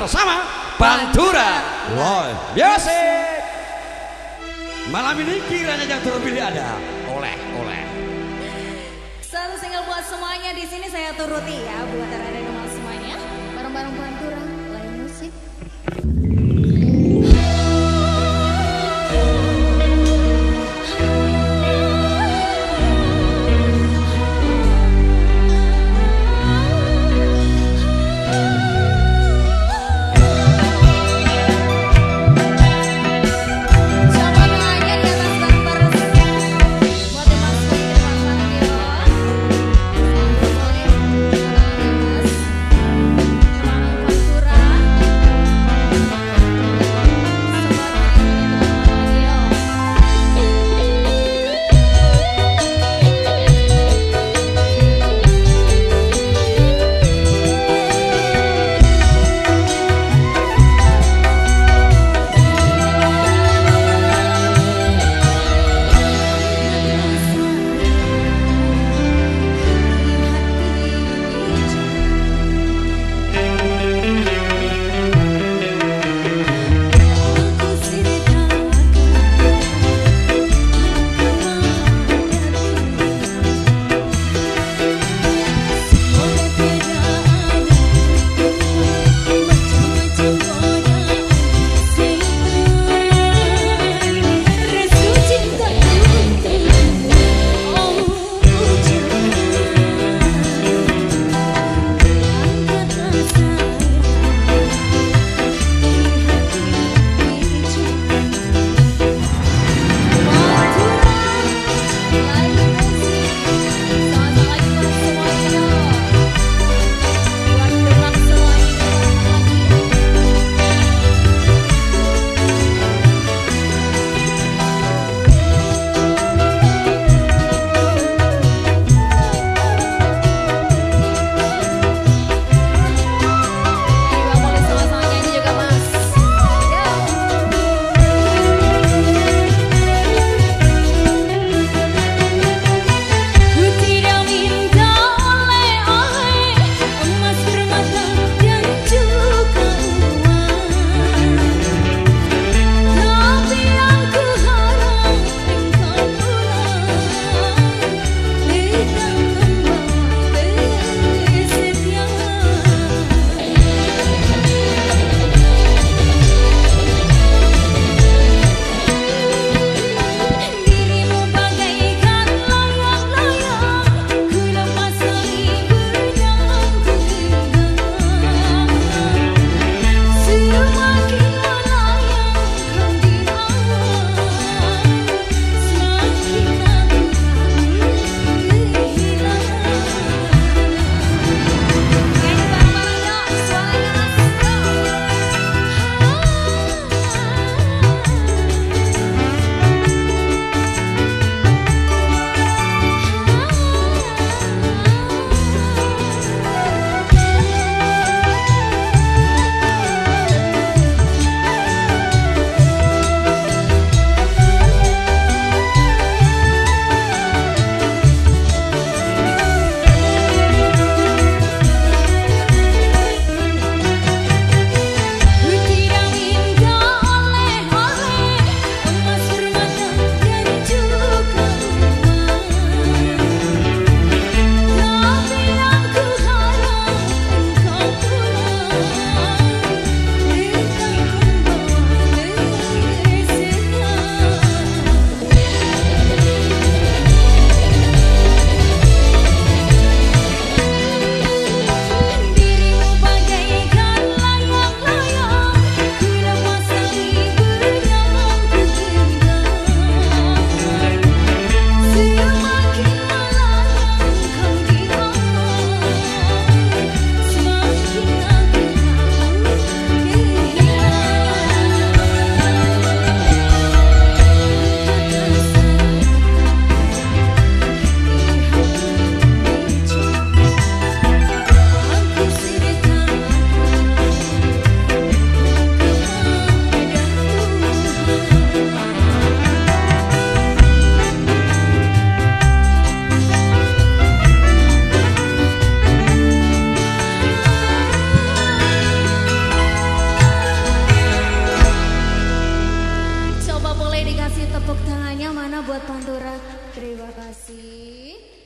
bersama Pantura Live Music. Malam ini kiranya yang terpilih ada oleh oleh Satu single buat semuanya di sini saya turuti ya buat ada semuanya. Bareng-bareng Pantura lain musik. Pantura. Terima kasih.